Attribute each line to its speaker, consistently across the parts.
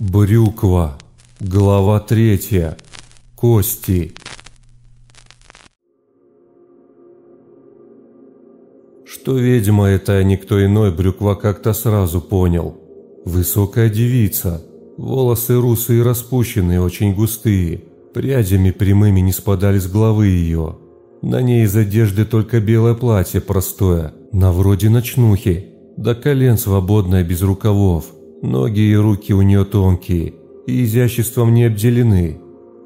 Speaker 1: Брюква. Глава третья. Кости. Что ведьма это никто иной Брюква как-то сразу понял. Высокая девица, волосы русые распущенные, очень густые, прядями прямыми не спадали с головы ее. На ней из одежды только белое платье простое, на вроде ночнухи, до колен свободное без рукавов – Ноги и руки у нее тонкие и изяществом не обделены.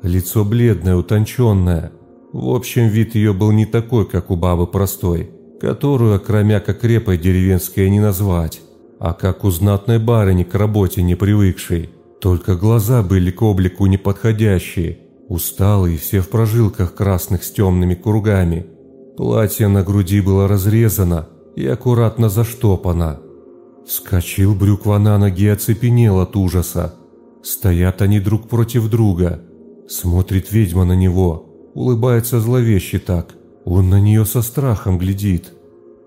Speaker 1: Лицо бледное, утонченное. В общем, вид ее был не такой, как у бабы простой, которую, окромя как крепой деревенской, не назвать, а как у знатной барыни к работе не привыкшей. Только глаза были к облику неподходящие, усталые, все в прожилках красных с темными кругами. Платье на груди было разрезано и аккуратно заштопано. Вскочил Брюква на ноги и оцепенел от ужаса. Стоят они друг против друга. Смотрит ведьма на него, улыбается зловеще так. Он на нее со страхом глядит.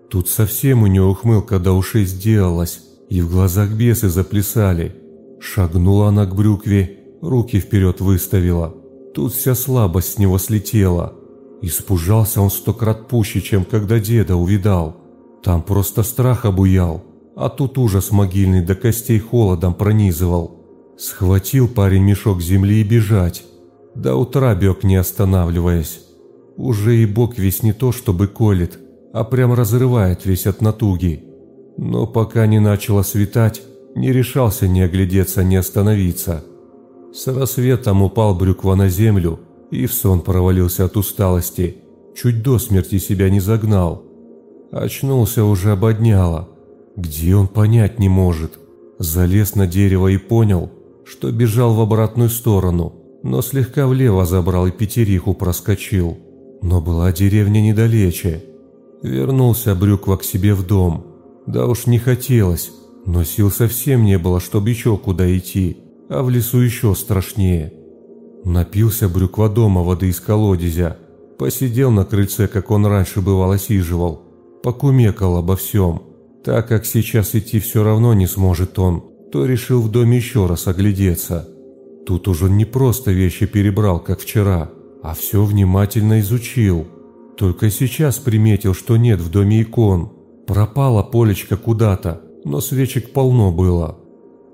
Speaker 1: Тут совсем у нее ухмылка до ушей сделалась, и в глазах бесы заплясали. Шагнула она к Брюкве, руки вперед выставила. Тут вся слабость с него слетела. Испужался он сто крат пуще, чем когда деда увидал. Там просто страх обуял а тут ужас могильный до костей холодом пронизывал. Схватил парень мешок земли и бежать. До утра бег не останавливаясь. Уже и бок весь не то, чтобы колет, а прям разрывает весь от натуги. Но пока не начало светать, не решался ни оглядеться, ни остановиться. С рассветом упал брюква на землю и в сон провалился от усталости. Чуть до смерти себя не загнал. Очнулся уже ободняло. Где он понять не может. Залез на дерево и понял, что бежал в обратную сторону, но слегка влево забрал и пятериху проскочил. Но была деревня недалече. Вернулся Брюква к себе в дом. Да уж не хотелось, но сил совсем не было, чтобы еще куда идти, а в лесу еще страшнее. Напился Брюква дома воды из колодезя, посидел на крыльце, как он раньше бывало сиживал, покумекал обо всем – так как сейчас идти все равно не сможет он, то решил в доме еще раз оглядеться. Тут уже не просто вещи перебрал, как вчера, а все внимательно изучил. Только сейчас приметил, что нет в доме икон. Пропала полечка куда-то, но свечек полно было.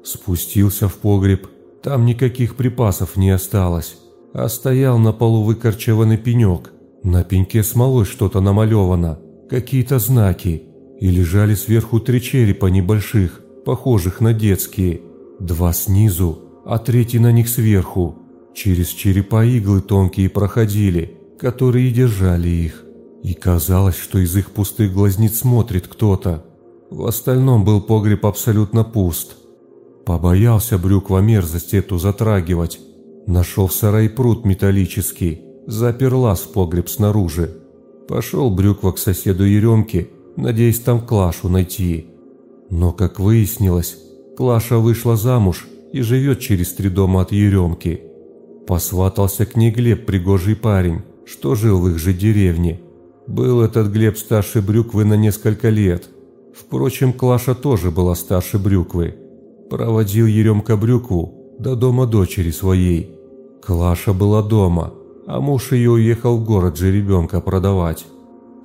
Speaker 1: Спустился в погреб, там никаких припасов не осталось, а стоял на полу выкорчеванный пенек. На пеньке смолой что-то намалевано, какие-то знаки и лежали сверху три черепа небольших, похожих на детские. Два снизу, а третий на них сверху. Через черепа иглы тонкие проходили, которые держали их. И казалось, что из их пустых глазниц смотрит кто-то. В остальном был погреб абсолютно пуст. Побоялся Брюква мерзость эту затрагивать. Нашел в сарай пруд металлический, запер лаз в погреб снаружи. Пошел Брюква к соседу Еремке надеясь там Клашу найти. Но, как выяснилось, Клаша вышла замуж и живет через три дома от Еремки. Посватался к ней Глеб, пригожий парень, что жил в их же деревне. Был этот Глеб старше Брюквы на несколько лет. Впрочем, Клаша тоже была старше Брюквы. Проводил Еремка Брюкву до дома дочери своей. Клаша была дома, а муж ее уехал в город же ребенка продавать.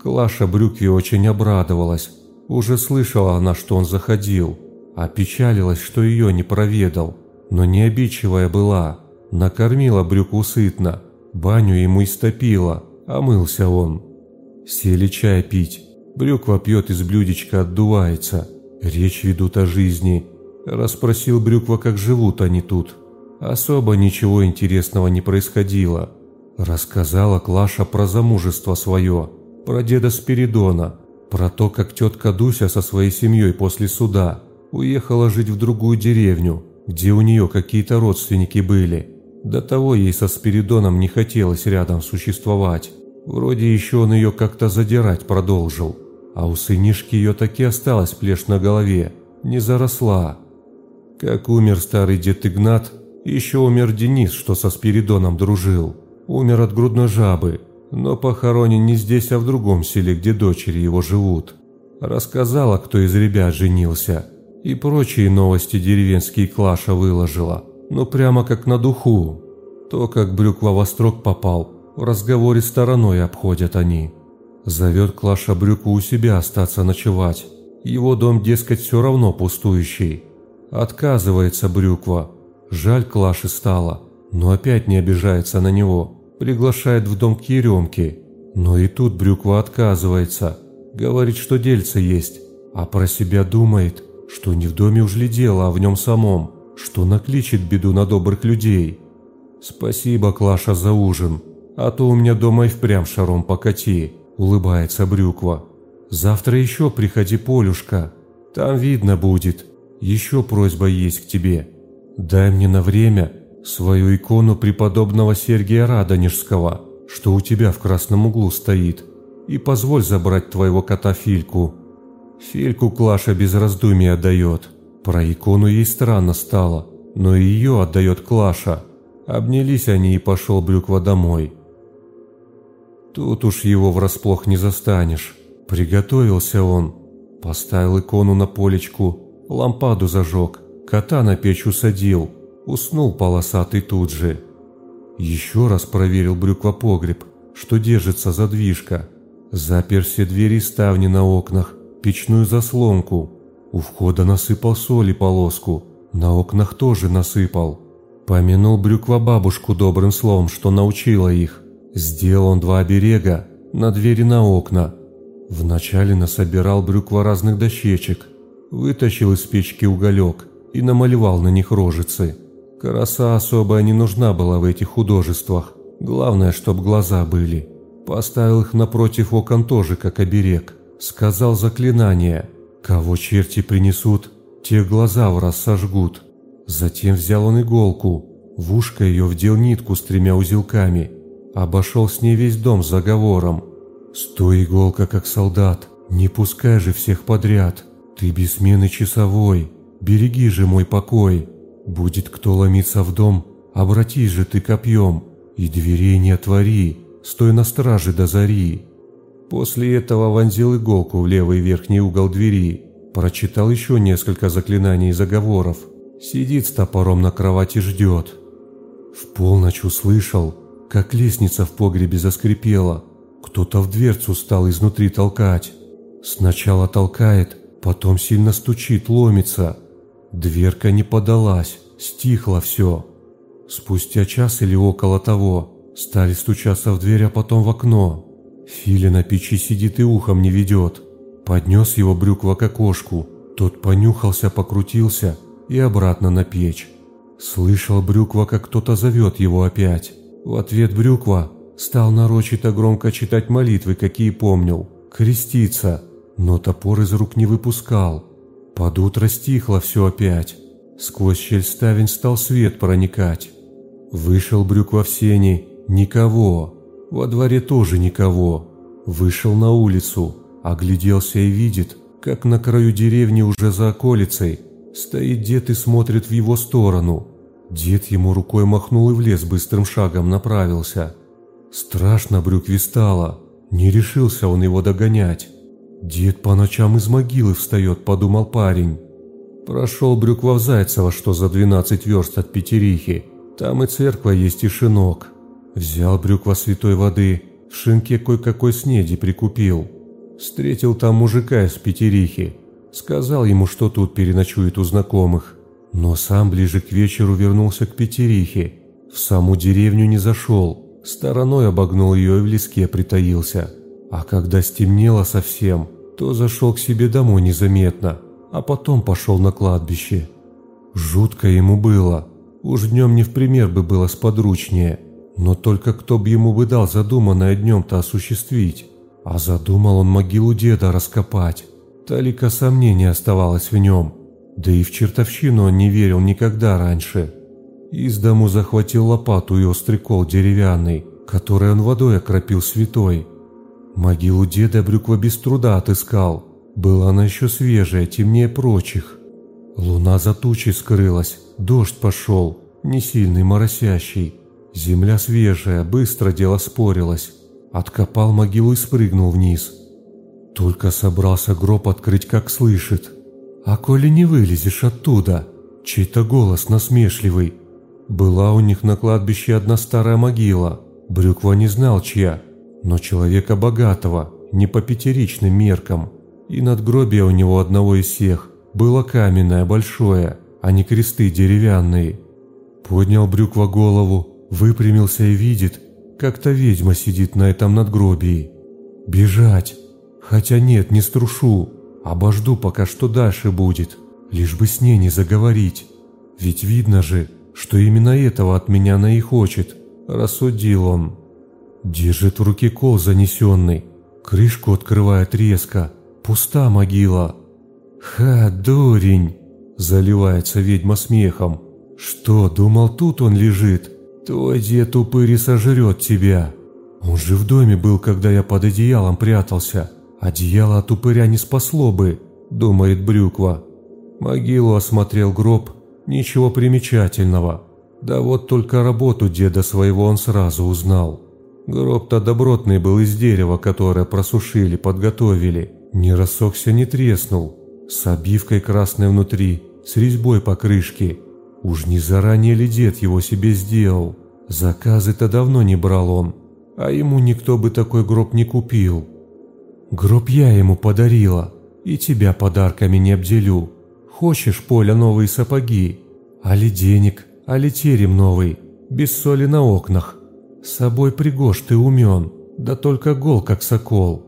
Speaker 1: Клаша Брюкви очень обрадовалась. Уже слышала она, что он заходил. Опечалилась, что ее не проведал. Но не обидчивая была. Накормила Брюкву сытно. Баню ему истопила, а мылся он. Сели чай пить. Брюква пьет из блюдечка, отдувается. Речь ведут о жизни. Расспросил Брюква, как живут они тут. Особо ничего интересного не происходило. Рассказала Клаша про замужество свое про деда Спиридона, про то, как тетка Дуся со своей семьей после суда уехала жить в другую деревню, где у нее какие-то родственники были. До того ей со Спиридоном не хотелось рядом существовать. Вроде еще он ее как-то задирать продолжил. А у сынишки ее таки осталась плешь на голове, не заросла. Как умер старый дед Игнат, еще умер Денис, что со Спиридоном дружил. Умер от грудной жабы, но похоронен не здесь, а в другом селе, где дочери его живут. Рассказала, кто из ребят женился, и прочие новости деревенские Клаша выложила. ну прямо как на духу. То, как Брюква во строк попал, в разговоре стороной обходят они. Зовет Клаша Брюкву у себя остаться ночевать. Его дом, дескать, все равно пустующий. Отказывается Брюква. Жаль Клаши стало, но опять не обижается на него. Приглашает в дом к Еремке. Но и тут Брюква отказывается. Говорит, что дельце есть, а про себя думает, что не в доме уж ли дело, а в нем самом, что накличет беду на добрых людей. Спасибо, Клаша, за ужин, а то у меня дома и впрямь шаром покати, улыбается Брюква. Завтра еще приходи, Полюшка, там видно будет. Еще просьба есть к тебе. Дай мне на время свою икону преподобного Сергия Радонежского, что у тебя в красном углу стоит, и позволь забрать твоего кота Фильку. Фильку Клаша без раздумий отдает. Про икону ей странно стало, но и ее отдает Клаша. Обнялись они и пошел Брюква домой. Тут уж его врасплох не застанешь. Приготовился он. Поставил икону на полечку, лампаду зажег, кота на печь усадил. Уснул полосатый тут же. Еще раз проверил Брюква погреб, что держится задвижка. Запер все двери и ставни на окнах, печную заслонку. У входа насыпал соли полоску, на окнах тоже насыпал. Помянул Брюква бабушку добрым словом, что научила их. Сделал он два оберега, на двери на окна. Вначале насобирал Брюква разных дощечек, вытащил из печки уголек и намалевал на них рожицы. Краса особая не нужна была в этих художествах, главное, чтоб глаза были. Поставил их напротив окон тоже, как оберег. Сказал заклинание. Кого черти принесут, те глаза в раз сожгут. Затем взял он иголку. В ушко ее вдел нитку с тремя узелками. Обошел с ней весь дом заговором. «Стой, иголка, как солдат, не пускай же всех подряд. Ты бессменный часовой, береги же мой покой. Будет кто ломиться в дом, обратись же ты копьем, и дверей не отвори, Стой на страже до зари. После этого вонзил иголку в левый верхний угол двери, прочитал еще несколько заклинаний и заговоров. Сидит с топором на кровати ждет. В полночь услышал, как лестница в погребе заскрипела. Кто-то в дверцу стал изнутри толкать. Сначала толкает, потом сильно стучит, ломится. Дверка не подалась, стихло все. Спустя час или около того Стали стучаться в дверь, а потом в окно. Филя на печи сидит и ухом не ведет. Поднес его брюква к окошку. Тот понюхался, покрутился и обратно на печь. Слышал Брюква, как кто-то зовет его опять. В ответ Брюква стал нарочито громко читать молитвы, какие помнил, креститься, но топор из рук не выпускал. Под утро стихло все опять. Сквозь щель ставень стал свет проникать. Вышел Брюква в сени Никого. Во дворе тоже никого. Вышел на улицу, огляделся и видит, как на краю деревни уже за околицей стоит дед и смотрит в его сторону. Дед ему рукой махнул и в лес быстрым шагом направился. Страшно брюкве стало, не решился он его догонять. Дед по ночам из могилы встает, подумал парень. Прошел Брюква Зайцево, что за 12 верст от Петерихи. Там и церква есть, и шинок. Взял брюква святой воды, в шинке кое-какой снеди прикупил. Встретил там мужика из Петерихи. Сказал ему, что тут переночует у знакомых. Но сам ближе к вечеру вернулся к Петерихе. В саму деревню не зашел. Стороной обогнул ее и в леске притаился. А когда стемнело совсем, то зашел к себе домой незаметно, а потом пошел на кладбище. Жутко ему было. Уж днем не в пример бы было сподручнее. Но только кто бы ему бы дал задуманное днем-то осуществить? А задумал он могилу деда раскопать. Талика сомнений оставалось в нем. Да и в чертовщину он не верил никогда раньше. Из дому захватил лопату и острый кол деревянный, который он водой окропил святой. Могилу деда Брюква без труда отыскал. Была она еще свежая, темнее прочих. Луна за тучей скрылась, дождь пошел, не сильный, моросящий. Земля свежая, быстро дело спорилось. Откопал могилу и спрыгнул вниз. Только собрался гроб открыть, как слышит. «А коли не вылезешь оттуда?» Чей-то голос насмешливый. Была у них на кладбище одна старая могила. Брюква не знал, чья, но человека богатого, не по пятеричным меркам. И надгробие у него одного из всех было каменное, большое, а не кресты деревянные. Поднял Брюква голову, выпрямился и видит, как-то ведьма сидит на этом надгробии. Бежать. Хотя нет, не струшу. Обожду, пока что дальше будет. Лишь бы с ней не заговорить. Ведь видно же, что именно этого от меня она и хочет. Рассудил он. Держит в руке кол занесенный. Крышку открывает резко. Пуста могила. «Ха, дурень!» – заливается ведьма смехом. «Что, думал, тут он лежит? Твой дед упырь сожрет тебя. Он же в доме был, когда я под одеялом прятался. Одеяло от упыря не спасло бы», – думает Брюква. Могилу осмотрел гроб, ничего примечательного. Да вот только работу деда своего он сразу узнал. Гроб-то добротный был из дерева, которое просушили, подготовили. Не рассохся, не треснул. С обивкой красной внутри, с резьбой по крышке. Уж не заранее ли дед его себе сделал? Заказы-то давно не брал он, а ему никто бы такой гроб не купил. Гроб я ему подарила, и тебя подарками не обделю. Хочешь, Поля, новые сапоги? Али денег, али терем новый, без соли на окнах. С собой пригож ты умен, да только гол, как сокол.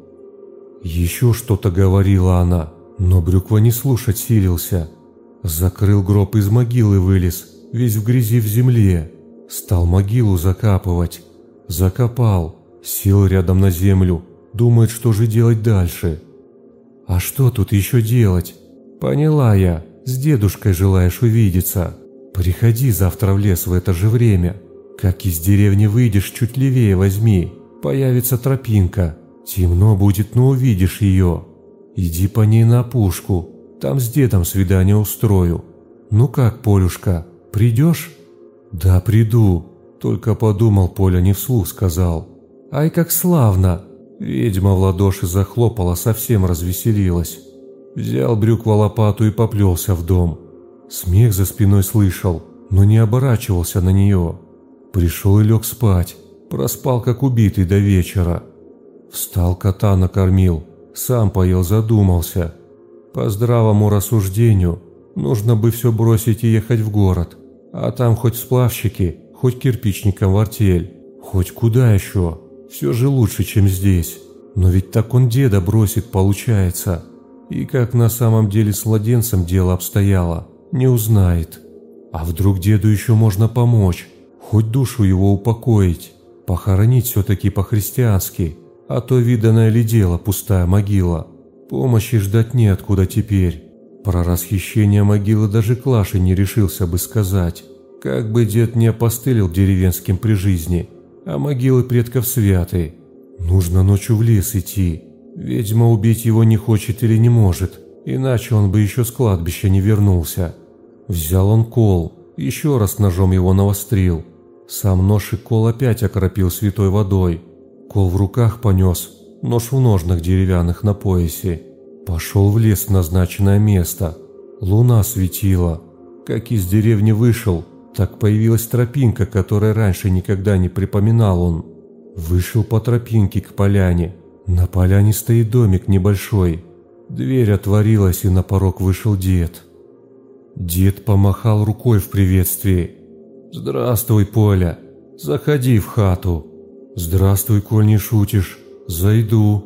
Speaker 1: Еще что-то говорила она, но Брюква не слушать силился. Закрыл гроб из могилы вылез, весь в грязи в земле. Стал могилу закапывать. Закопал, сел рядом на землю, думает, что же делать дальше. А что тут еще делать? Поняла я, с дедушкой желаешь увидеться. Приходи завтра в лес в это же время. Как из деревни выйдешь, чуть левее возьми. Появится тропинка. Темно будет, но увидишь ее. Иди по ней на опушку, там с дедом свидание устрою. Ну как, Полюшка, придешь? Да, приду. Только подумал, Поля не вслух сказал. Ай, как славно! Ведьма в ладоши захлопала, совсем развеселилась. Взял брюква лопату и поплелся в дом. Смех за спиной слышал, но не оборачивался на нее. Пришел и лег спать. Проспал, как убитый до вечера. Встал, кота накормил, сам поел, задумался. По здравому рассуждению, нужно бы все бросить и ехать в город. А там хоть сплавщики, хоть кирпичникам в артель, хоть куда еще. Все же лучше, чем здесь. Но ведь так он деда бросит, получается. И как на самом деле с младенцем дело обстояло, не узнает. А вдруг деду еще можно помочь, хоть душу его упокоить, похоронить все-таки по-христиански – а то виданное ли дело пустая могила. Помощи ждать неоткуда теперь. Про расхищение могилы даже Клаши не решился бы сказать. Как бы дед не опостылил деревенским при жизни, а могилы предков святы. Нужно ночью в лес идти. Ведьма убить его не хочет или не может, иначе он бы еще с кладбища не вернулся. Взял он кол, еще раз ножом его навострил. Сам нож и кол опять окропил святой водой, Кол в руках понес, нож в ножнах деревянных на поясе. Пошел в лес в назначенное место. Луна светила. Как из деревни вышел, так появилась тропинка, которой раньше никогда не припоминал он. Вышел по тропинке к поляне. На поляне стоит домик небольшой. Дверь отворилась, и на порог вышел дед. Дед помахал рукой в приветствии. «Здравствуй, Поля. Заходи в хату». «Здравствуй, коль не шутишь. Зайду».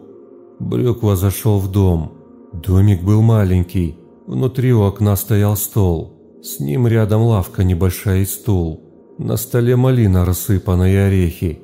Speaker 1: Брюква зашел в дом. Домик был маленький. Внутри у окна стоял стол. С ним рядом лавка небольшая и стул. На столе малина рассыпана и орехи.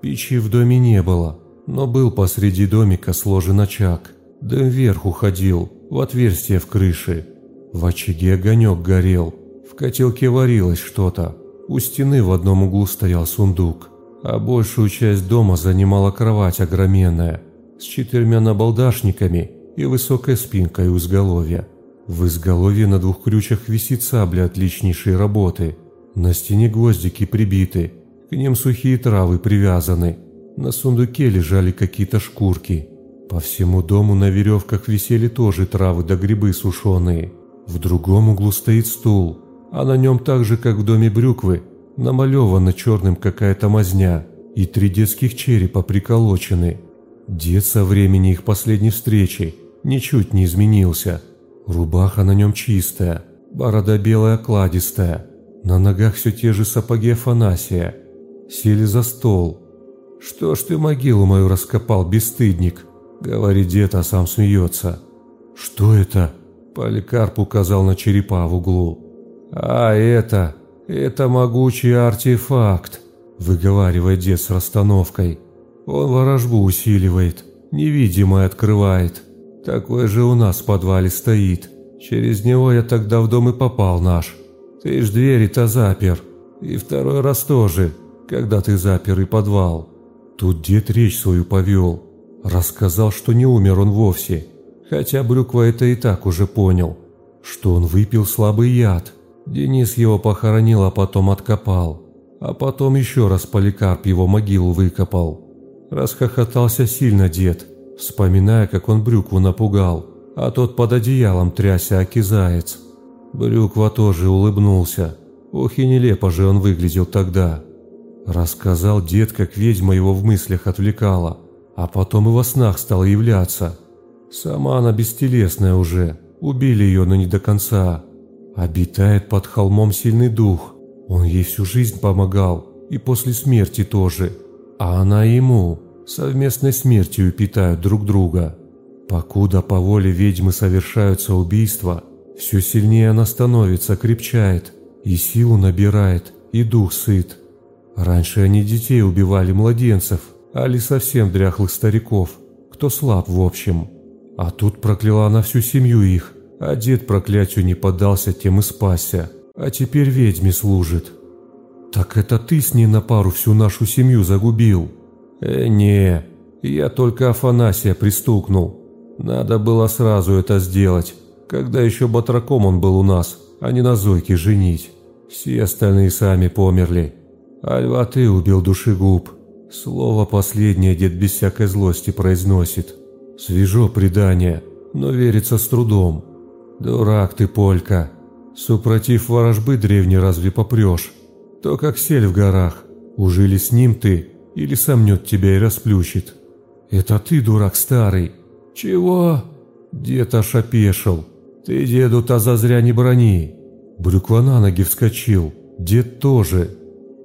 Speaker 1: Печи в доме не было, но был посреди домика сложен очаг. Дым вверх уходил, в отверстие в крыше. В очаге огонек горел. В котелке варилось что-то. У стены в одном углу стоял сундук а большую часть дома занимала кровать огроменная, с четырьмя набалдашниками и высокой спинкой у изголовья. В изголовье на двух крючах висит сабля отличнейшей работы. На стене гвоздики прибиты, к ним сухие травы привязаны. На сундуке лежали какие-то шкурки. По всему дому на веревках висели тоже травы да грибы сушеные. В другом углу стоит стул, а на нем так же, как в доме брюквы, намалевана черным какая-то мазня, и три детских черепа приколочены. Дед со времени их последней встречи ничуть не изменился. Рубаха на нем чистая, борода белая кладистая, на ногах все те же сапоги Афанасия. Сели за стол. «Что ж ты могилу мою раскопал, бесстыдник?» – говорит дед, а сам смеется. «Что это?» – Поликарп указал на черепа в углу. «А это, это могучий артефакт», – выговаривает дед с расстановкой. «Он ворожбу усиливает, невидимое открывает. Такой же у нас в подвале стоит. Через него я тогда в дом и попал наш. Ты ж двери-то запер. И второй раз тоже, когда ты запер и подвал. Тут дед речь свою повел. Рассказал, что не умер он вовсе. Хотя Брюква это и так уже понял. Что он выпил слабый яд. Денис его похоронил, а потом откопал. А потом еще раз Поликарп его могилу выкопал. Расхохотался сильно дед, вспоминая, как он Брюкву напугал, а тот под одеялом тряся окизаец. Брюква тоже улыбнулся. Ох и нелепо же он выглядел тогда. Рассказал дед, как ведьма его в мыслях отвлекала, а потом и во снах стала являться. Сама она бестелесная уже, убили ее, но не до конца. Обитает под холмом сильный дух. Он ей всю жизнь помогал, и после смерти тоже. А она ему, совместной смертью питают друг друга. Покуда по воле ведьмы совершаются убийства – все сильнее она становится, крепчает, и силу набирает, и дух сыт. Раньше они детей убивали младенцев, али совсем дряхлых стариков, кто слаб в общем. А тут прокляла она всю семью их, а дед проклятию не поддался, тем и спасся, а теперь ведьме служит. Так это ты с ней на пару всю нашу семью загубил? Э, не, я только Афанасия пристукнул. Надо было сразу это сделать, когда еще батраком он был у нас, а не на Зойке женить. Все остальные сами померли. А льва ты убил душегуб. Слово последнее дед без всякой злости произносит. Свежо предание, но верится с трудом. Дурак ты, Полька. Супротив ворожбы древней разве попрешь? То как сель в горах. Ужили с ним ты, или сомнет тебя и расплющит. Это ты, дурак старый. Чего? Дед аж опешил. «Ты деду-то зазря не брони!» Брюква на ноги вскочил, дед тоже.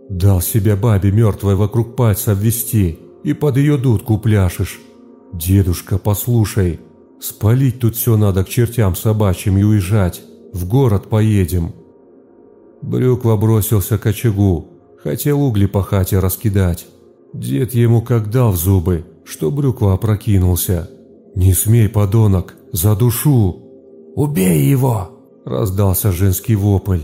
Speaker 1: Дал себе бабе мертвой вокруг пальца обвести и под ее дудку пляшешь. «Дедушка, послушай, спалить тут все надо к чертям собачьим и уезжать. В город поедем». Брюква бросился к очагу, хотел угли по хате раскидать. Дед ему как дал в зубы, что Брюква опрокинулся. «Не смей, подонок, за душу!» «Убей его!» – раздался женский вопль.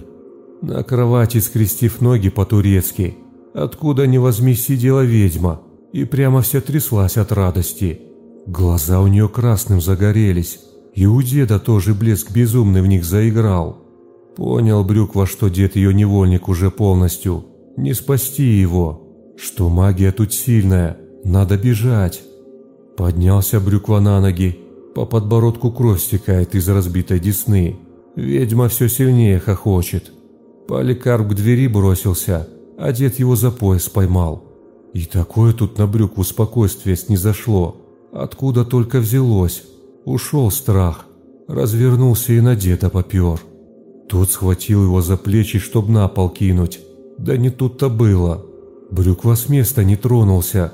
Speaker 1: На кровати, скрестив ноги по-турецки, откуда ни возьми сидела ведьма и прямо вся тряслась от радости. Глаза у нее красным загорелись, и у деда тоже блеск безумный в них заиграл. Понял Брюква, что дед ее невольник уже полностью, не спасти его, что магия тут сильная, надо бежать. Поднялся Брюква на ноги по подбородку кровь стекает из разбитой десны. Ведьма все сильнее хохочет. Поликарп к двери бросился, а дед его за пояс поймал. И такое тут на брюкву спокойствие снизошло. Откуда только взялось. Ушел страх. Развернулся и на деда попер. Тот схватил его за плечи, чтоб на пол кинуть. Да не тут-то было. Брюква с места не тронулся.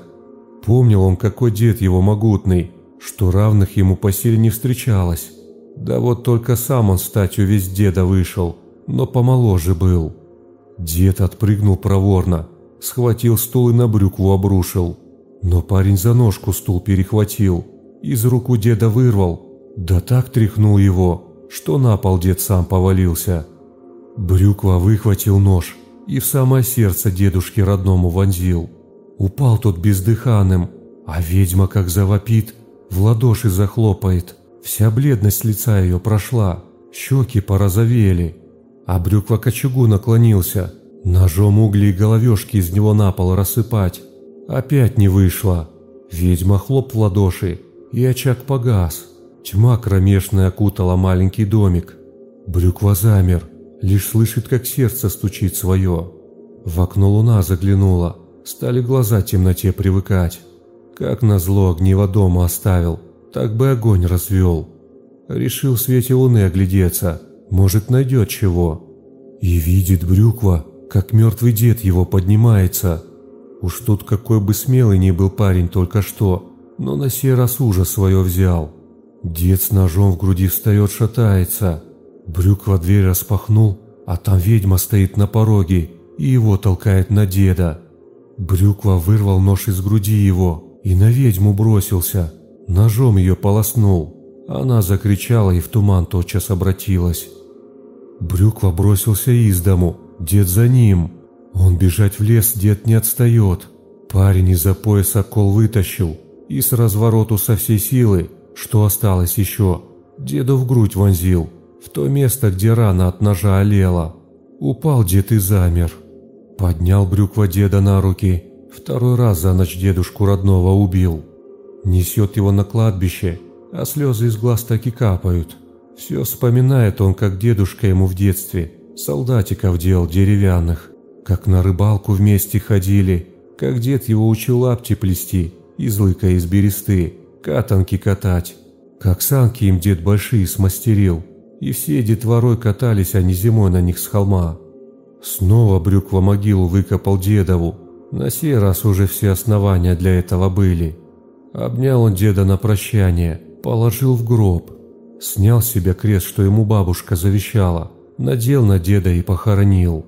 Speaker 1: Помнил он, какой дед его могутный что равных ему по силе не встречалось. Да вот только сам он статью весь деда вышел, но помоложе был. Дед отпрыгнул проворно, схватил стул и на брюкву обрушил. Но парень за ножку стул перехватил, из рук у деда вырвал, да так тряхнул его, что на пол дед сам повалился. Брюква выхватил нож и в самое сердце дедушки родному вонзил. Упал тот бездыханным, а ведьма как завопит, в ладоши захлопает. Вся бледность лица ее прошла, щеки порозовели. А брюква к наклонился, ножом угли и головешки из него на пол рассыпать. Опять не вышло. Ведьма хлоп в ладоши, и очаг погас. Тьма кромешная окутала маленький домик. Брюква замер, лишь слышит, как сердце стучит свое. В окно луна заглянула, стали глаза темноте привыкать. Как назло огниво дома оставил, так бы огонь развел. Решил в свете луны оглядеться, может найдет чего. И видит Брюква, как мертвый дед его поднимается. Уж тут какой бы смелый ни был парень только что, но на сей раз ужас свое взял. Дед с ножом в груди встает, шатается. Брюква дверь распахнул, а там ведьма стоит на пороге и его толкает на деда. Брюква вырвал нож из груди его и на ведьму бросился. Ножом ее полоснул. Она закричала и в туман тотчас обратилась. Брюква бросился из дому, дед за ним. Он бежать в лес, дед не отстает. Парень из-за пояса кол вытащил и с развороту со всей силы, что осталось еще, деду в грудь вонзил, в то место, где рана от ножа олела. Упал дед и замер. Поднял Брюква деда на руки, второй раз за ночь дедушку родного убил. Несет его на кладбище, а слезы из глаз так и капают. Все вспоминает он, как дедушка ему в детстве солдатиков делал деревянных, как на рыбалку вместе ходили, как дед его учил лапти плести из лыка из бересты, катанки катать, как санки им дед большие смастерил, и все детворой катались они зимой на них с холма. Снова Брюква могилу выкопал дедову, на сей раз уже все основания для этого были. Обнял он деда на прощание, положил в гроб, снял с себя крест, что ему бабушка завещала, надел на деда и похоронил.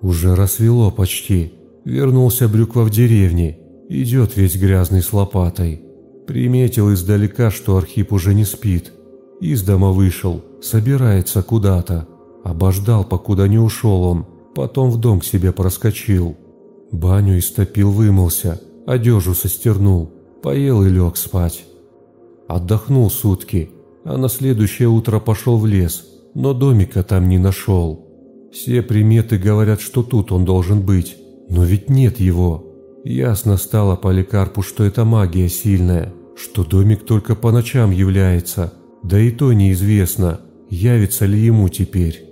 Speaker 1: Уже рассвело почти, вернулся Брюква в деревне, идет весь грязный с лопатой. Приметил издалека, что Архип уже не спит. Из дома вышел, собирается куда-то. Обождал, покуда не ушел он, потом в дом к себе проскочил. Баню истопил, вымылся, одежу состернул, поел и лег спать. Отдохнул сутки, а на следующее утро пошел в лес, но домика там не нашел. Все приметы говорят, что тут он должен быть, но ведь нет его. Ясно стало Поликарпу, что это магия сильная, что домик только по ночам является, да и то неизвестно, явится ли ему теперь.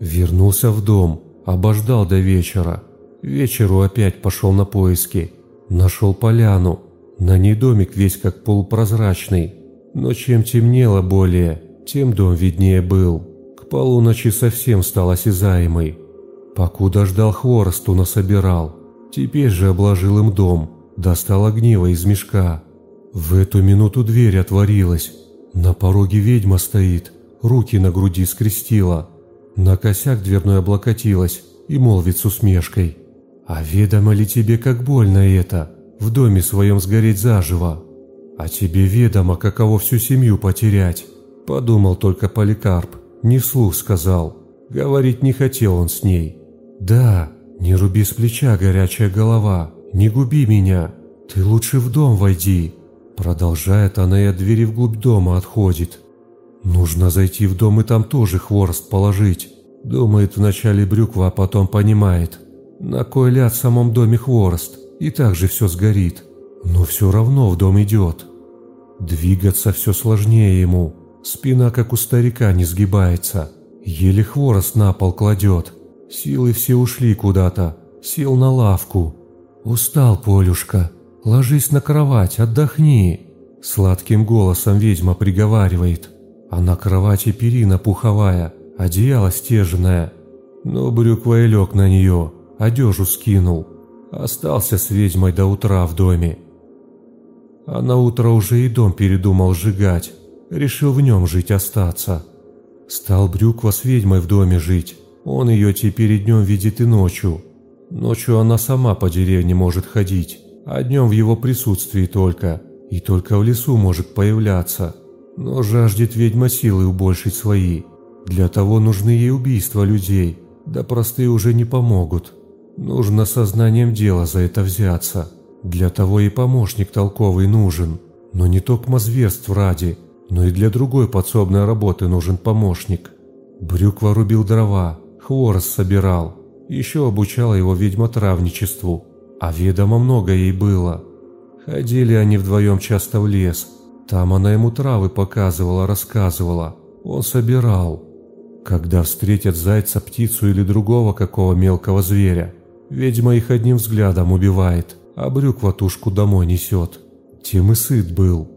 Speaker 1: Вернулся в дом, обождал до вечера. Вечеру опять пошел на поиски. Нашел поляну, на ней домик весь как полупрозрачный, но чем темнело более, тем дом виднее был. Полуночи совсем стал осязаемый. Покуда ждал хворосту насобирал. Теперь же обложил им дом, достал огниво из мешка. В эту минуту дверь отворилась. На пороге ведьма стоит, руки на груди скрестила. На косяк дверной облокотилась и молвит с усмешкой. «А ведомо ли тебе, как больно это, в доме своем сгореть заживо?» «А тебе ведомо, каково всю семью потерять», – подумал только Поликарп, не вслух сказал. Говорить не хотел он с ней. «Да, не руби с плеча горячая голова, не губи меня, ты лучше в дом войди». Продолжает она и от двери вглубь дома отходит. «Нужно зайти в дом и там тоже хворост положить», – думает вначале брюква, а потом понимает. На кой ляд в самом доме хворост, и так же все сгорит но все равно в дом идет. Двигаться все сложнее ему, спина как у старика не сгибается, еле хворост на пол кладет. Силы все ушли куда-то, сел на лавку. «Устал, Полюшка, ложись на кровать, отдохни», — сладким голосом ведьма приговаривает. А на кровати перина пуховая, одеяло стеженное. Но брюква и лег на нее, одежу скинул. Остался с ведьмой до утра в доме. А на утро уже и дом передумал сжигать, решил в нем жить остаться. Стал Брюква с ведьмой в доме жить, он ее теперь и днем видит и ночью. Ночью она сама по деревне может ходить, а днем в его присутствии только, и только в лесу может появляться. Но жаждет ведьма силы убольшить свои. Для того нужны ей убийства людей, да простые уже не помогут. Нужно сознанием дела за это взяться. Для того и помощник толковый нужен, но не только зверств ради, но и для другой подсобной работы нужен помощник. Брюква рубил дрова, хворост собирал, еще обучала его ведьмотравничеству, а ведомо много ей было. Ходили они вдвоем часто в лес, там она ему травы показывала, рассказывала, он собирал. Когда встретят зайца, птицу или другого какого мелкого зверя, Ведьма их одним взглядом убивает, а брюква тушку домой несет. Тем и сыт был.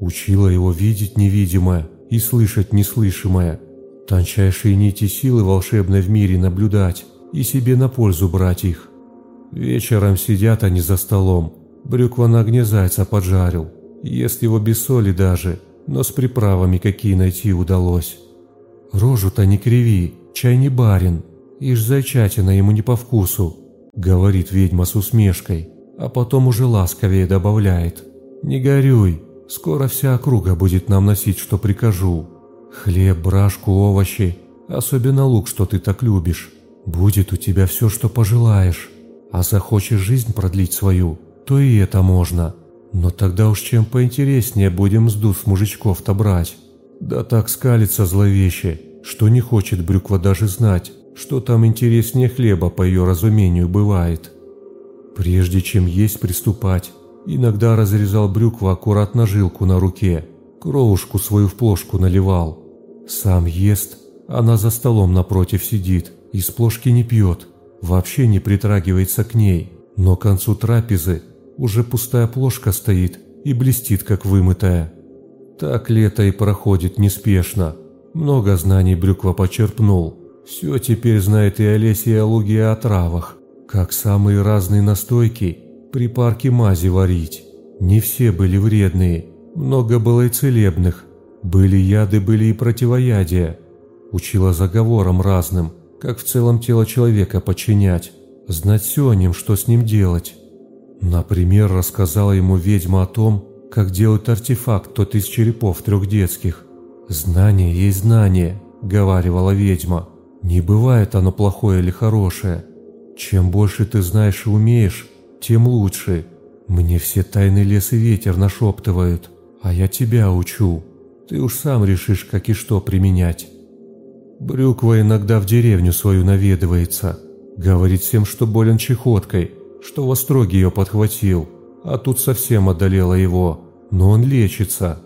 Speaker 1: Учила его видеть невидимое и слышать неслышимое. Тончайшие нити силы волшебной в мире наблюдать и себе на пользу брать их. Вечером сидят они за столом. Брюква на огне зайца поджарил. Ест его без соли даже, но с приправами какие найти удалось. Рожу-то не криви, чай не барин. Ишь зайчатина ему не по вкусу, говорит ведьма с усмешкой, а потом уже ласковее добавляет. Не горюй, скоро вся округа будет нам носить, что прикажу. Хлеб, брашку, овощи, особенно лук, что ты так любишь. Будет у тебя все, что пожелаешь. А захочешь жизнь продлить свою, то и это можно. Но тогда уж чем поинтереснее будем сдут с мужичков-то брать. Да так скалится зловеще, что не хочет Брюква даже знать, что там интереснее хлеба по ее разумению бывает. Прежде чем есть приступать, иногда разрезал Брюква аккуратно жилку на руке, кровушку свою в плошку наливал. Сам ест, она за столом напротив сидит, из плошки не пьет, вообще не притрагивается к ней, но к концу трапезы уже пустая плошка стоит и блестит, как вымытая. Так лето и проходит неспешно. Много знаний Брюква почерпнул. Все теперь знает и Олеся, и о луге, и о травах. Как самые разные настойки, припарки мази варить. Не все были вредные, много было и целебных. Были яды, были и противоядия. Учила заговорам разным, как в целом тело человека подчинять, знать все о нем, что с ним делать. Например, рассказала ему ведьма о том, как делают артефакт тот из черепов трех детских. «Знание есть знание», — говаривала ведьма. «Не бывает оно плохое или хорошее. Чем больше ты знаешь и умеешь, тем лучше. Мне все тайны лес и ветер нашептывают, а я тебя учу. Ты уж сам решишь, как и что применять». Брюква иногда в деревню свою наведывается. Говорит всем, что болен чехоткой, что в остроге ее подхватил, а тут совсем одолело его, но он лечится.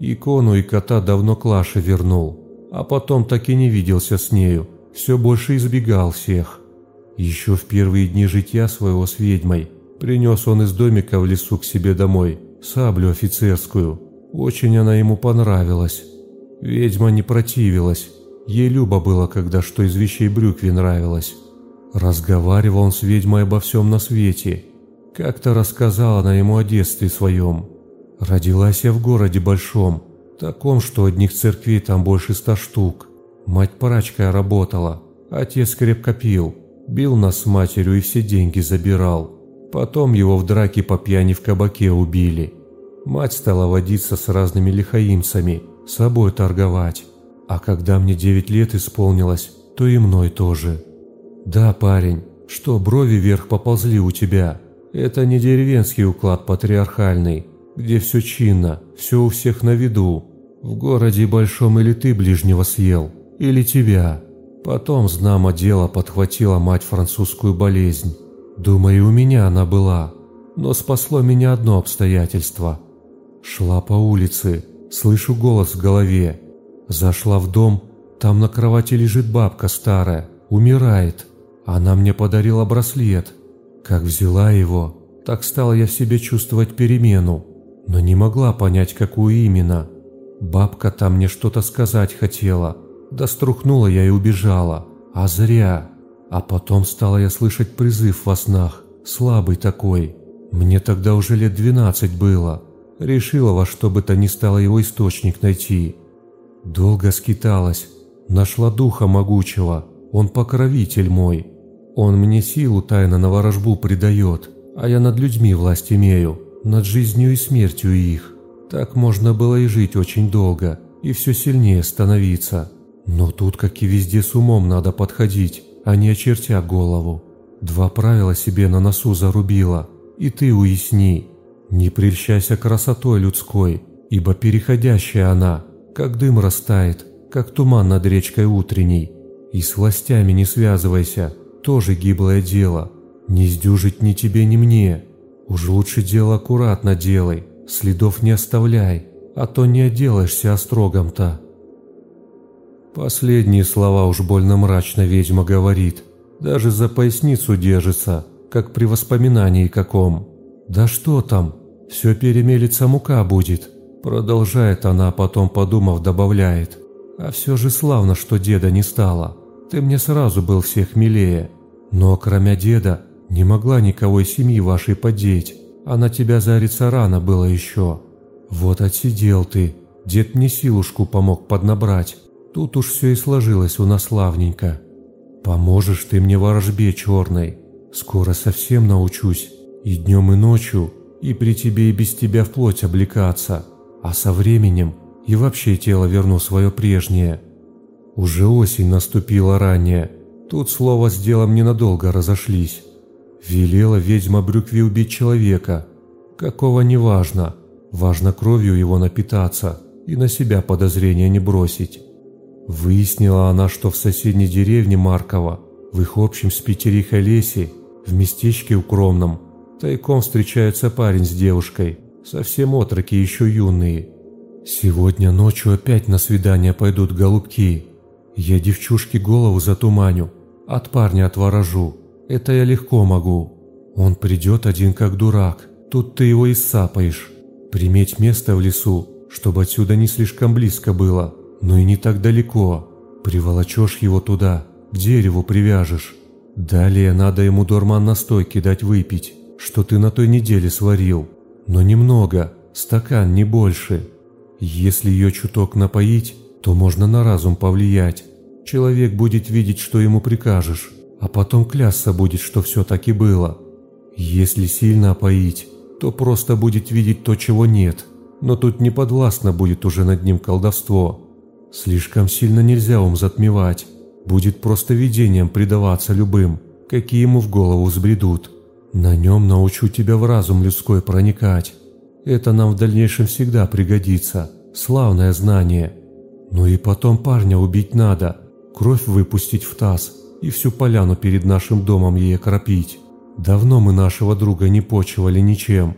Speaker 1: Икону и кота давно Клаше вернул, а потом так и не виделся с нею, все больше избегал всех. Еще в первые дни житья своего с ведьмой принес он из домика в лесу к себе домой саблю офицерскую. Очень она ему понравилась. Ведьма не противилась, ей любо было, когда что из вещей брюкве нравилось. Разговаривал он с ведьмой обо всем на свете. Как-то рассказала она ему о детстве своем. Родилась я в городе большом, таком, что одних церквей там больше ста штук. Мать прачкой работала, отец крепко пил, бил нас с матерью и все деньги забирал. Потом его в драке по пьяни в кабаке убили. Мать стала водиться с разными лихаимцами, собой торговать. А когда мне девять лет исполнилось, то и мной тоже. «Да, парень, что брови вверх поползли у тебя? Это не деревенский уклад патриархальный, где все чинно, все у всех на виду. В городе большом или ты ближнего съел, или тебя. Потом, знамо дело, подхватила мать французскую болезнь. Думаю, у меня она была, но спасло меня одно обстоятельство. Шла по улице, слышу голос в голове. Зашла в дом, там на кровати лежит бабка старая, умирает. Она мне подарила браслет. Как взяла его, так стала я в себе чувствовать перемену, но не могла понять, какую именно. Бабка там мне что-то сказать хотела, да струхнула я и убежала, а зря. А потом стала я слышать призыв во снах, слабый такой. Мне тогда уже лет двенадцать было. Решила во что бы то ни стало его источник найти. Долго скиталась, нашла духа могучего, он покровитель мой. Он мне силу тайно на ворожбу придает, а я над людьми власть имею, над жизнью и смертью их. Так можно было и жить очень долго, и все сильнее становиться. Но тут, как и везде, с умом надо подходить, а не очертя голову. Два правила себе на носу зарубила, и ты уясни. Не прельщайся красотой людской, ибо переходящая она, как дым растает, как туман над речкой утренней. И с властями не связывайся, тоже гиблое дело. Не сдюжить ни тебе, ни мне. Уж лучше дело аккуратно делай, следов не оставляй, а то не отделаешься острогом-то. Последние слова уж больно мрачно ведьма говорит. даже за поясницу держится, как при воспоминании каком. Да что там, все перемелится мука будет. Продолжает она, потом подумав, добавляет. А все же славно, что деда не стало. Ты мне сразу был всех милее. Но кроме деда, не могла никого из семьи вашей подеть. А на тебя зариться рано было еще. Вот отсидел ты. Дед мне силушку помог поднабрать. Тут уж все и сложилось у нас славненько. Поможешь ты мне ворожбе черной. Скоро совсем научусь. И днем, и ночью, и при тебе, и без тебя вплоть облекаться. А со временем и вообще тело верну свое прежнее. Уже осень наступила ранняя. Тут слово с делом ненадолго разошлись. Велела ведьма Брюкви убить человека. Какого не важно. Важно кровью его напитаться и на себя подозрения не бросить. Выяснила она, что в соседней деревне Маркова, в их общем с Петерихой лесе, в местечке укромном, тайком встречается парень с девушкой, совсем отроки еще юные. Сегодня ночью опять на свидание пойдут голубки. Я девчушке голову затуманю, от парня отворожу. Это я легко могу. Он придет один как дурак, тут ты его и сапаешь. Приметь место в лесу, чтобы отсюда не слишком близко было, но и не так далеко. Приволочешь его туда, к дереву привяжешь. Далее надо ему дурман настойки дать выпить, что ты на той неделе сварил. Но немного, стакан не больше. Если ее чуток напоить, то можно на разум повлиять. Человек будет видеть, что ему прикажешь, а потом клясться будет, что все таки было. Если сильно опоить, то просто будет видеть то, чего нет. Но тут не подвластно будет уже над ним колдовство. Слишком сильно нельзя ум затмевать. Будет просто видением предаваться любым, какие ему в голову взбредут. На нем научу тебя в разум людской проникать. Это нам в дальнейшем всегда пригодится. Славное знание. Ну и потом парня убить надо. Кровь выпустить в таз и всю поляну перед нашим домом ей окропить. Давно мы нашего друга не почивали ничем.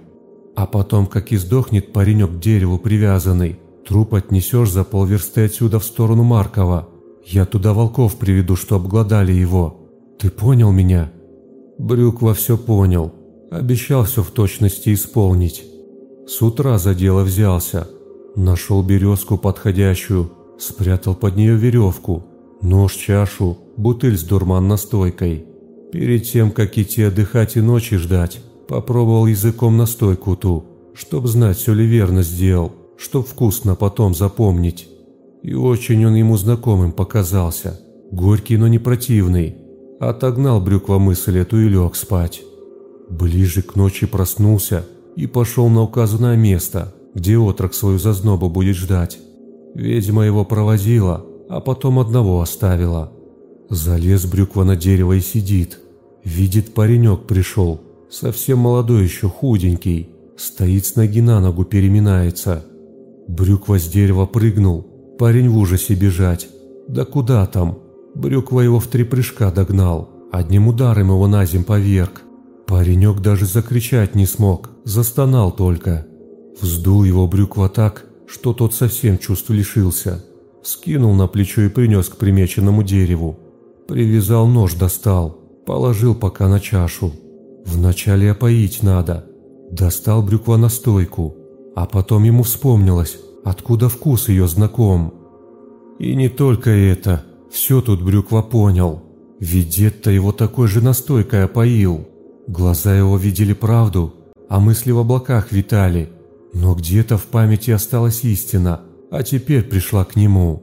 Speaker 1: А потом, как и сдохнет паренек к дереву привязанный, Труп отнесешь за полверсты отсюда в сторону Маркова. Я туда волков приведу, что обглодали его. Ты понял меня?» Брюква все понял. Обещал все в точности исполнить. С утра за дело взялся. Нашел березку подходящую, спрятал под нее веревку, нож, чашу, бутыль с дурман настойкой. Перед тем, как идти отдыхать и ночи ждать, попробовал языком настойку ту, чтоб знать, все ли верно сделал чтоб вкусно потом запомнить. И очень он ему знакомым показался. Горький, но не противный. Отогнал брюква мысль эту и лег спать. Ближе к ночи проснулся и пошел на указанное место, где отрок свою зазнобу будет ждать. Ведьма его провозила, а потом одного оставила. Залез брюква на дерево и сидит. Видит, паренек пришел, совсем молодой еще, худенький. Стоит с ноги на ногу, переминается. Брюква с дерева прыгнул. Парень в ужасе бежать. Да куда там? Брюква его в три прыжка догнал. Одним ударом его на земь поверг. Паренек даже закричать не смог, застонал только. Вздул его брюква так, что тот совсем чувств лишился. Скинул на плечо и принес к примеченному дереву. Привязал нож, достал, положил пока на чашу. Вначале опоить надо. Достал брюква на стойку, а потом ему вспомнилось, откуда вкус ее знаком. И не только это, все тут Брюква понял. Ведь дед-то его такой же настойкой опоил. Глаза его видели правду, а мысли в облаках витали. Но где-то в памяти осталась истина, а теперь пришла к нему.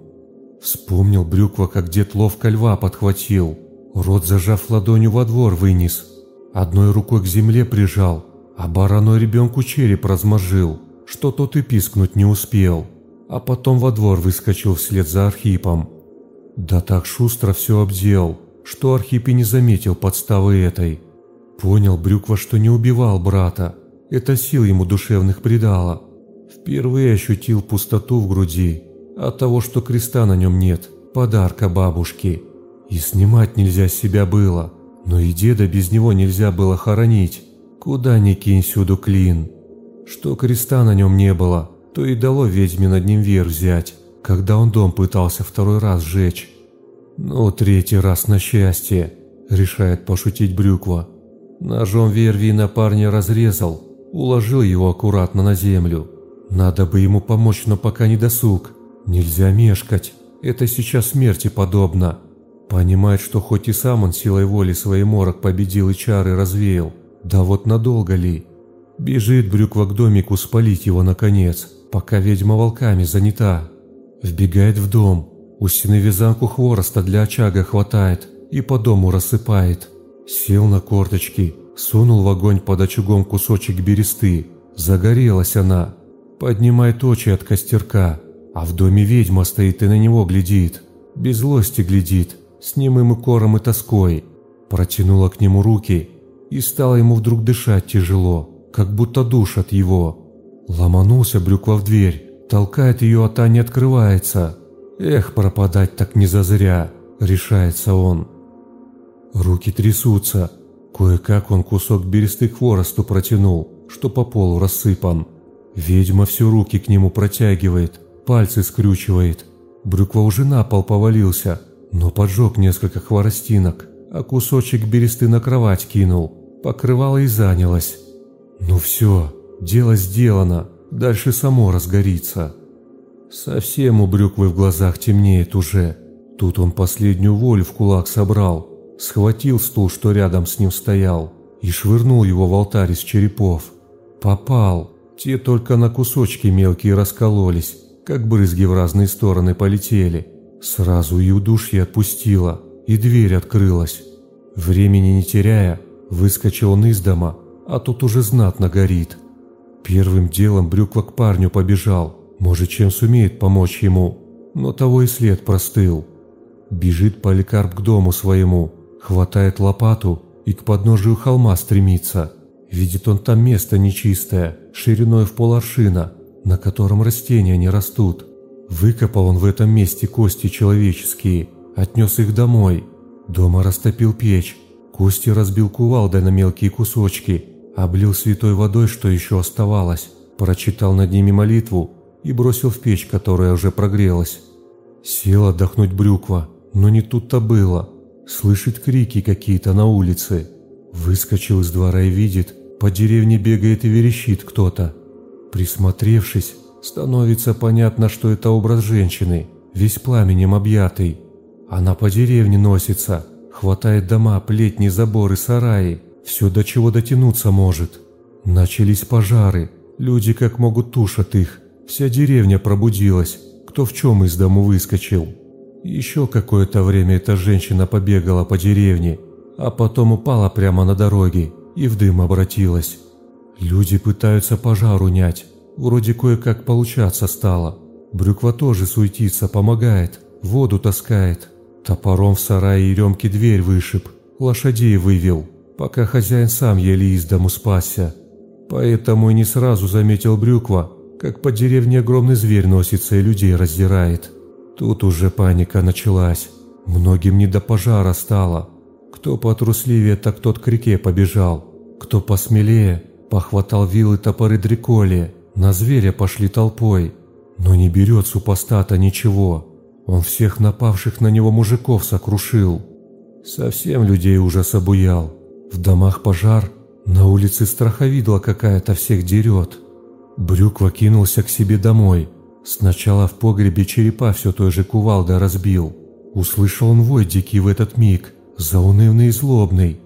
Speaker 1: Вспомнил Брюква, как дед ловко льва подхватил, рот зажав ладонью во двор вынес. Одной рукой к земле прижал, а бараной ребенку череп размозжил что тот и пискнуть не успел, а потом во двор выскочил вслед за Архипом. Да так шустро все обдел, что Архип и не заметил подставы этой. Понял Брюква, что не убивал брата, это сил ему душевных придало. Впервые ощутил пустоту в груди от того, что креста на нем нет, подарка бабушки. И снимать нельзя с себя было, но и деда без него нельзя было хоронить. Куда ни кинь сюда клин. Что креста на нем не было, то и дало ведьме над ним верх взять, когда он дом пытался второй раз сжечь. Ну, третий раз на счастье. – решает пошутить Брюква. Ножом Вервина парня разрезал, уложил его аккуратно на землю. Надо бы ему помочь, но пока не досуг. Нельзя мешкать, это сейчас смерти подобно. Понимает, что хоть и сам он силой воли своей морок победил и чары развеял, да вот надолго ли? Бежит Брюква к домику спалить его наконец, пока ведьма волками занята. Вбегает в дом, у стены вязанку хвороста для очага хватает и по дому рассыпает. Сел на корточки, сунул в огонь под очагом кусочек бересты. Загорелась она. Поднимает очи от костерка, а в доме ведьма стоит и на него глядит. Без злости глядит, с немым укором и тоской. Протянула к нему руки, и стало ему вдруг дышать тяжело, как будто душат его. Ломанулся Брюква в дверь, толкает ее, а та не открывается. Эх, пропадать так не зазря, решается он. Руки трясутся. Кое-как он кусок бересты хворосту протянул, что по полу рассыпан. Ведьма все руки к нему протягивает, пальцы скрючивает. Брюква уже на пол повалился, но поджег несколько хворостинок, а кусочек бересты на кровать кинул. Покрывало и занялось. Ну все, дело сделано, дальше само разгорится. Совсем у Брюквы в глазах темнеет уже. Тут он последнюю волю в кулак собрал, схватил стул, что рядом с ним стоял, и швырнул его в алтарь из черепов. Попал. Те только на кусочки мелкие раскололись, как брызги в разные стороны полетели. Сразу и удушье отпустило, и дверь открылась. Времени не теряя, выскочил он из дома, а тут уже знатно горит. Первым делом Брюква к парню побежал, может, чем сумеет помочь ему, но того и след простыл. Бежит Поликарп к дому своему, хватает лопату и к подножию холма стремится. Видит он там место нечистое, шириной в поларшина, на котором растения не растут. Выкопал он в этом месте кости человеческие, отнес их домой. Дома растопил печь, кости разбил кувалдой на мелкие кусочки, облил святой водой, что еще оставалось, прочитал над ними молитву и бросил в печь, которая уже прогрелась. Сел отдохнуть брюква, но не тут-то было. Слышит крики какие-то на улице. Выскочил из двора и видит, по деревне бегает и верещит кто-то. Присмотревшись, становится понятно, что это образ женщины, весь пламенем объятый. Она по деревне носится, хватает дома, плетни, заборы, сараи, все до чего дотянуться может. Начались пожары, люди как могут тушат их, вся деревня пробудилась, кто в чем из дому выскочил. Еще какое-то время эта женщина побегала по деревне, а потом упала прямо на дороге и в дым обратилась. Люди пытаются пожар унять, вроде кое-как получаться стало. Брюква тоже суетится, помогает, воду таскает. Топором в сарае и ремки дверь вышиб, лошадей вывел, пока хозяин сам еле из дому спасся. Поэтому и не сразу заметил Брюква, как по деревне огромный зверь носится и людей раздирает. Тут уже паника началась. Многим не до пожара стало. Кто потрусливее, так тот к реке побежал. Кто посмелее, похватал вилы топоры дреколи. На зверя пошли толпой. Но не берет супостата ничего. Он всех напавших на него мужиков сокрушил. Совсем людей ужас обуял. В домах пожар, на улице страховидла какая-то всех дерет. Брюква кинулся к себе домой, Сначала в погребе черепа все той же кувалдой разбил. Услышал он вой дикий в этот миг, заунывный и злобный.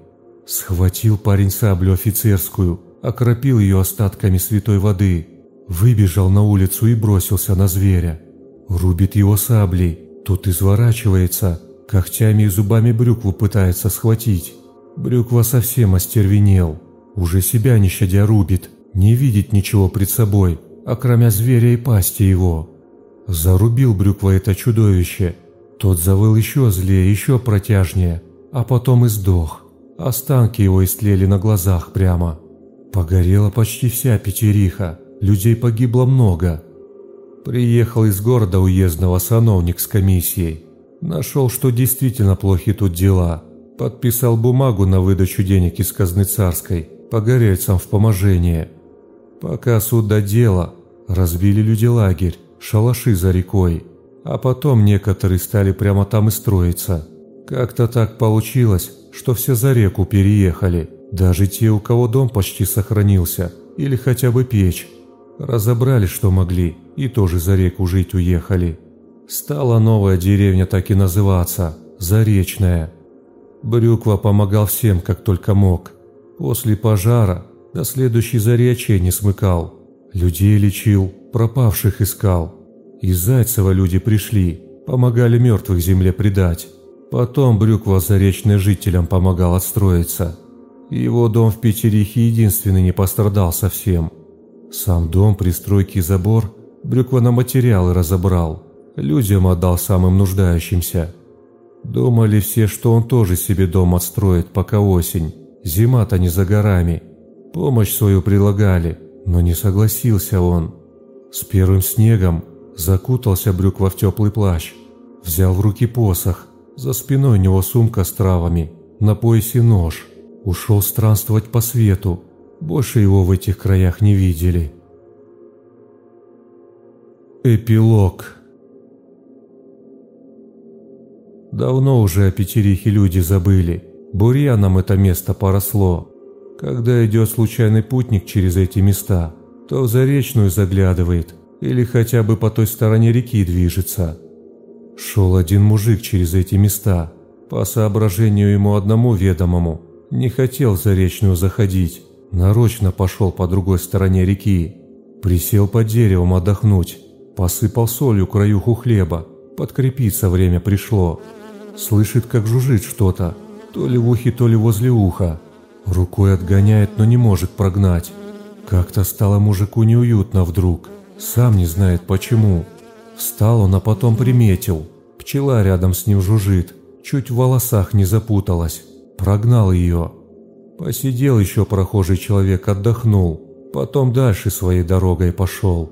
Speaker 1: Схватил парень саблю офицерскую, окропил ее остатками святой воды, выбежал на улицу и бросился на зверя. Рубит его саблей, тот изворачивается, когтями и зубами брюкву пытается схватить. Брюква совсем остервенел, уже себя не щадя рубит, не видит ничего пред собой – окромя зверя и пасти его. Зарубил брюква это чудовище. Тот завыл еще злее, еще протяжнее, а потом и сдох. Останки его истлели на глазах прямо. Погорела почти вся пятериха, людей погибло много. Приехал из города уездного сановник с комиссией. Нашел, что действительно плохи тут дела. Подписал бумагу на выдачу денег из казны царской, погорельцам в поможение. Пока суд до дела, Разбили люди лагерь, шалаши за рекой, а потом некоторые стали прямо там и строиться. Как-то так получилось, что все за реку переехали, даже те, у кого дом почти сохранился, или хотя бы печь. Разобрали, что могли, и тоже за реку жить уехали. Стала новая деревня так и называться – Заречная. Брюква помогал всем, как только мог. После пожара до следующей заречья не смыкал. Людей лечил, пропавших искал. Из Зайцева люди пришли, помогали мертвых земле предать. Потом Брюква заречный жителям помогал отстроиться. Его дом в Петерихе единственный не пострадал совсем. Сам дом, пристройки и забор Брюква на материалы разобрал, людям отдал самым нуждающимся. Думали все, что он тоже себе дом отстроит, пока осень. Зима-то не за горами. Помощь свою прилагали, но не согласился он. С первым снегом закутался Брюква в теплый плащ, взял в руки посох, за спиной у него сумка с травами, на поясе нож. Ушел странствовать по свету. Больше его в этих краях не видели. Эпилог Давно уже о Петерихе люди забыли. Бурьяном это место поросло. Когда идет случайный путник через эти места, то в Заречную заглядывает или хотя бы по той стороне реки движется. Шел один мужик через эти места, по соображению ему одному ведомому. Не хотел за речную заходить, нарочно пошел по другой стороне реки. Присел под деревом отдохнуть, посыпал солью краюху хлеба, подкрепиться время пришло. Слышит, как жужжит что-то, то ли в ухе, то ли возле уха. Рукой отгоняет, но не может прогнать. Как-то стало мужику неуютно вдруг, сам не знает почему. Встал он, а потом приметил. Пчела рядом с ним жужжит, чуть в волосах не запуталась. Прогнал ее. Посидел еще прохожий человек, отдохнул. Потом дальше своей дорогой пошел.